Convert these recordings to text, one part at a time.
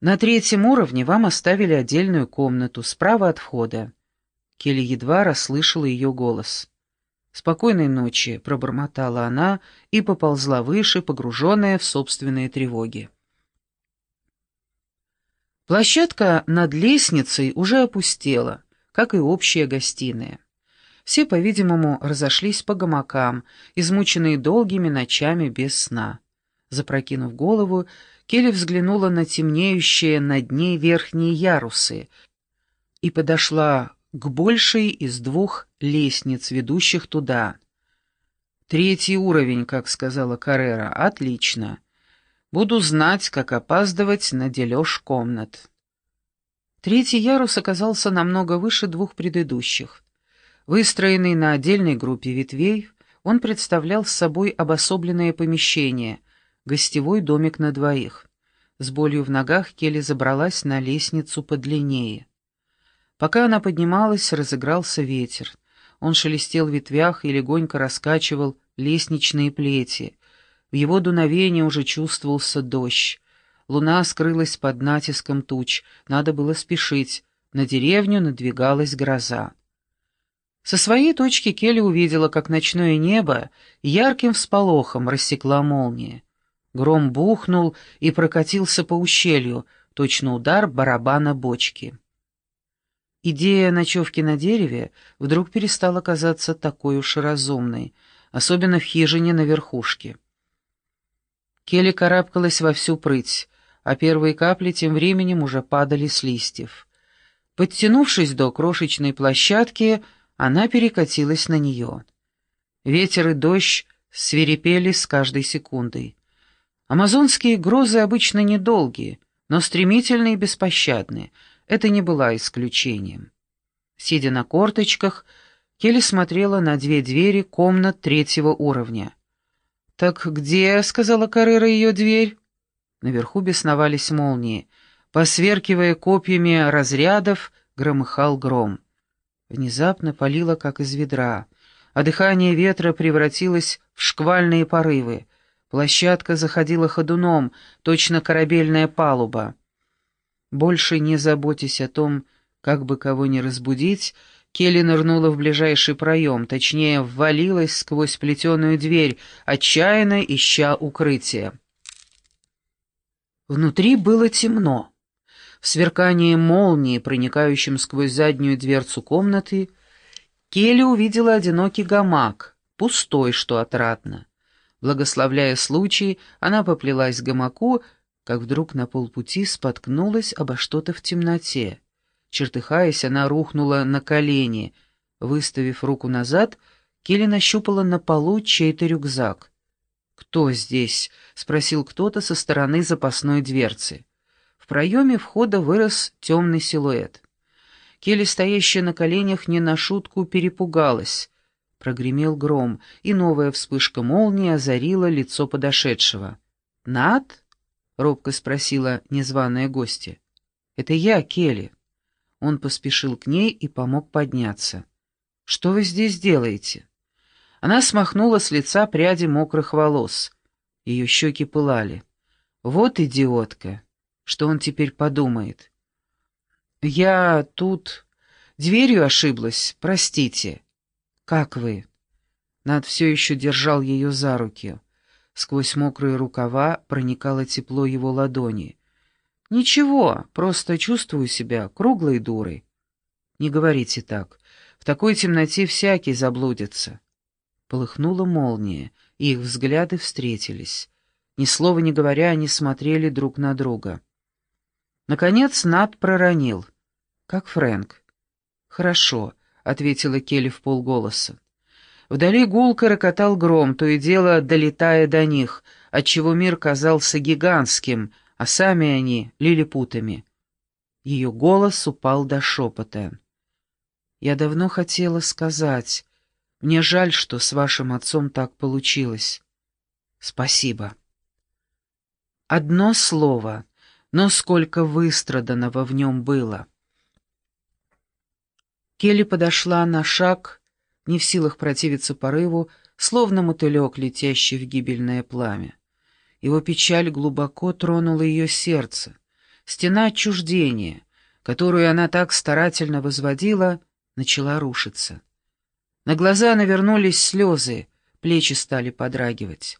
На третьем уровне вам оставили отдельную комнату, справа от входа. Келли едва расслышала ее голос. «Спокойной ночи», — пробормотала она и поползла выше, погруженная в собственные тревоги. Площадка над лестницей уже опустела, как и общая гостиная. Все, по-видимому, разошлись по гамакам, измученные долгими ночами без сна. Запрокинув голову, Келли взглянула на темнеющие над ней верхние ярусы и подошла к большей из двух лестниц, ведущих туда. «Третий уровень, как сказала Каррера. Отлично. Буду знать, как опаздывать на дележ комнат». Третий ярус оказался намного выше двух предыдущих. Выстроенный на отдельной группе ветвей, он представлял собой обособленное помещение — гостевой домик на двоих. С болью в ногах Келли забралась на лестницу подлиннее. Пока она поднималась, разыгрался ветер. Он шелестел в ветвях и легонько раскачивал лестничные плети. В его дуновении уже чувствовался дождь. Луна скрылась под натиском туч, надо было спешить. На деревню надвигалась гроза. Со своей точки Келли увидела, как ночное небо ярким всполохом рассекла молния. Гром бухнул и прокатился по ущелью, точно удар барабана бочки. Идея ночевки на дереве вдруг перестала казаться такой уж разумной, особенно в хижине на верхушке. Келли карабкалась во всю прыть, а первые капли тем временем уже падали с листьев. Подтянувшись до крошечной площадки, она перекатилась на нее. Ветер и дождь свирепели с каждой секундой. Амазонские грозы обычно недолгие, но стремительные и беспощадные. Это не было исключением. Сидя на корточках, Келли смотрела на две двери комнат третьего уровня. «Так где?» — сказала Каррера ее дверь. Наверху бесновались молнии. Посверкивая копьями разрядов, громыхал гром. Внезапно палило, как из ведра, а дыхание ветра превратилось в шквальные порывы. Площадка заходила ходуном, точно корабельная палуба. Больше не заботясь о том, как бы кого не разбудить, Келли нырнула в ближайший проем, точнее, ввалилась сквозь плетеную дверь, отчаянно ища укрытия. Внутри было темно. В сверкании молнии, проникающем сквозь заднюю дверцу комнаты, Келли увидела одинокий гамак, пустой, что отрадно. Благословляя случай, она поплелась к гамаку, как вдруг на полпути споткнулась обо что-то в темноте. Чертыхаясь, она рухнула на колени. Выставив руку назад, Келли нащупала на полу чей-то рюкзак. «Кто здесь?» — спросил кто-то со стороны запасной дверцы. В проеме входа вырос темный силуэт. Келли, стоящая на коленях, не на шутку перепугалась. Прогремел гром, и новая вспышка молнии озарила лицо подошедшего. «Над?» — робко спросила незваная гостья. «Это я, Келли». Он поспешил к ней и помог подняться. «Что вы здесь делаете?» Она смахнула с лица пряди мокрых волос. Ее щеки пылали. «Вот идиотка! Что он теперь подумает?» «Я тут... дверью ошиблась, простите». «Как вы?» Над все еще держал ее за руки. Сквозь мокрые рукава проникало тепло его ладони. «Ничего, просто чувствую себя круглой дурой». «Не говорите так. В такой темноте всякий заблудится». Полыхнула молния, и их взгляды встретились. Ни слова не говоря, они смотрели друг на друга. Наконец Над проронил. «Как Фрэнк?» «Хорошо ответила Келли в полголоса. Вдали гулко рокотал гром, то и дело долетая до них, отчего мир казался гигантским, а сами они — лилипутами. Ее голос упал до шепота. «Я давно хотела сказать. Мне жаль, что с вашим отцом так получилось. Спасибо». Одно слово, но сколько выстраданного в нем было. Келли подошла на шаг, не в силах противиться порыву, словно мотылек, летящий в гибельное пламя. Его печаль глубоко тронула ее сердце. Стена отчуждения, которую она так старательно возводила, начала рушиться. На глаза навернулись слезы, плечи стали подрагивать.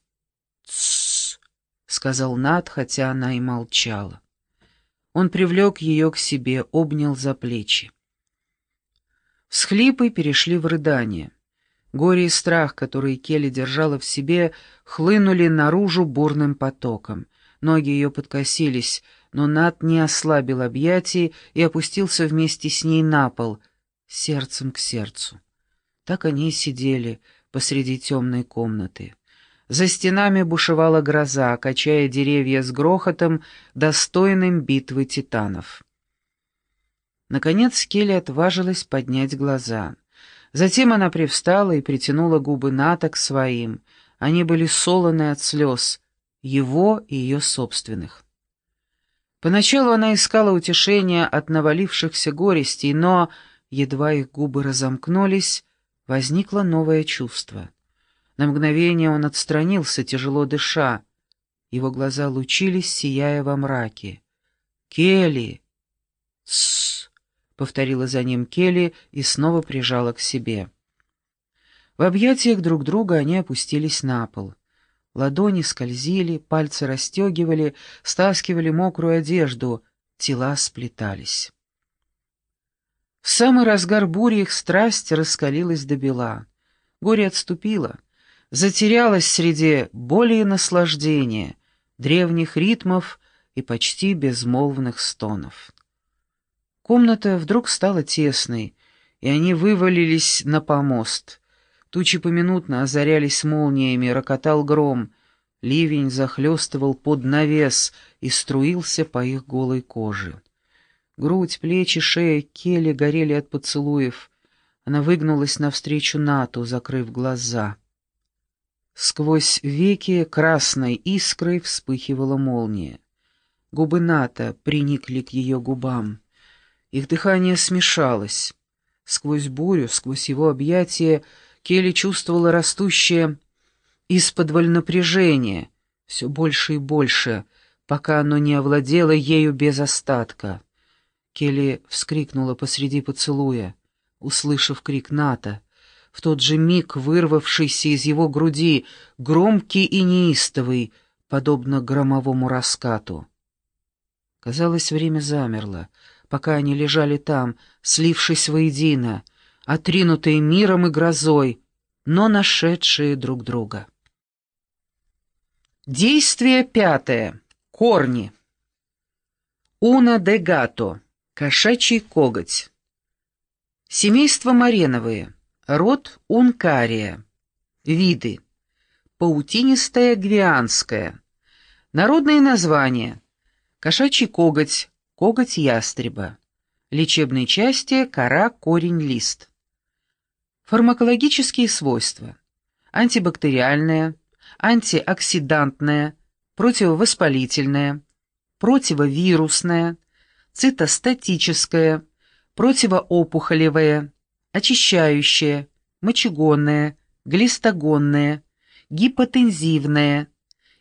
«Тссс», — сказал Над, хотя она и молчала. Он привлек ее к себе, обнял за плечи. Всхлипы перешли в рыдание. Горе и страх, которые Келли держала в себе, хлынули наружу бурным потоком. Ноги ее подкосились, но Над не ослабил объятий и опустился вместе с ней на пол, сердцем к сердцу. Так они и сидели посреди темной комнаты. За стенами бушевала гроза, качая деревья с грохотом, достойным битвы титанов. Наконец Келли отважилась поднять глаза. Затем она привстала и притянула губы Ната к своим. Они были солоны от слез, его и ее собственных. Поначалу она искала утешения от навалившихся горестей, но, едва их губы разомкнулись, возникло новое чувство. На мгновение он отстранился, тяжело дыша. Его глаза лучились, сияя во мраке. «Келли!» «Тссс!» — повторила за ним Келли и снова прижала к себе. В объятиях друг друга они опустились на пол. Ладони скользили, пальцы расстегивали, стаскивали мокрую одежду, тела сплетались. В самый разгар бури их страсть раскалилась до бела. Горе отступило, затерялось среди боли и наслаждения, древних ритмов и почти безмолвных стонов. Комната вдруг стала тесной, и они вывалились на помост. Тучи поминутно озарялись молниями, рокотал гром, ливень захлестывал под навес и струился по их голой коже. Грудь, плечи, шея Келли горели от поцелуев. Она выгнулась навстречу Нату, закрыв глаза. Сквозь веки красной искрой вспыхивала молния. Губы Ната приникли к ее губам. Их дыхание смешалось. Сквозь бурю, сквозь его объятия Келли чувствовала растущее из-под напряжение, все больше и больше, пока оно не овладело ею без остатка. Келли вскрикнула посреди поцелуя, услышав крик Ната. В тот же миг вырвавшийся из его груди, громкий и неистовый, подобно громовому раскату. Казалось, время замерло, пока они лежали там, слившись воедино, отринутые миром и грозой, но нашедшие друг друга. Действие пятое. Корни. Уна де Гато. Кошачий коготь. Семейство мареновые. Род Ункария. Виды. Паутинистая гвианская. Народные названия. Кошачий коготь, коготь ястреба. Лечебные части, кора, корень, лист. Фармакологические свойства. Антибактериальное, антиоксидантное, противовоспалительное, противовирусное, цитостатическое, противоопухолевое, очищающее, мочегонное, глистогонное, гипотензивное,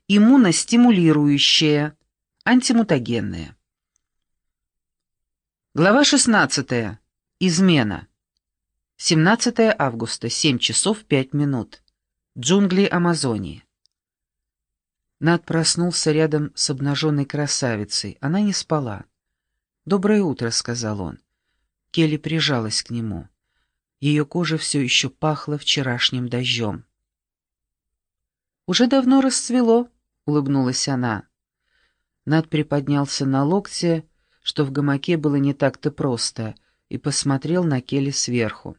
иммуностимулирующее, антимутагенное. Глава 16. Измена. 17 августа, 7 часов 5 минут. Джунгли Амазонии. Над проснулся рядом с обнаженной красавицей. Она не спала. «Доброе утро», — сказал он. Келли прижалась к нему. Ее кожа все еще пахла вчерашним дождем. «Уже давно расцвело», — улыбнулась она. Над приподнялся на локте, что в гамаке было не так-то просто, и посмотрел на Келли сверху.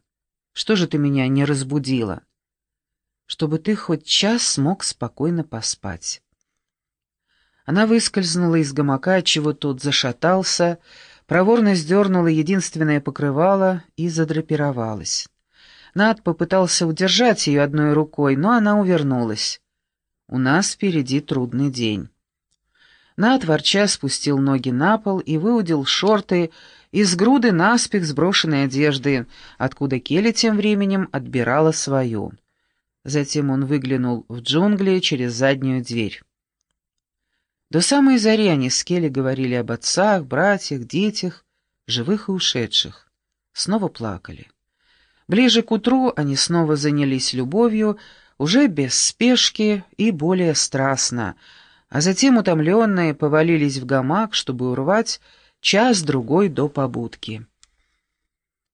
«Что же ты меня не разбудила?» «Чтобы ты хоть час смог спокойно поспать». Она выскользнула из гамака, чего тот зашатался, проворно сдернула единственное покрывало и задрапировалась. Над попытался удержать ее одной рукой, но она увернулась. «У нас впереди трудный день». На ворча спустил ноги на пол и выудил шорты из груды наспех сброшенной одежды, откуда Келли тем временем отбирала свою. Затем он выглянул в джунгли через заднюю дверь. До самой зари они с Келли говорили об отцах, братьях, детях, живых и ушедших. Снова плакали. Ближе к утру они снова занялись любовью, уже без спешки и более страстно — а затем утомленные повалились в гамак, чтобы урвать час-другой до побудки.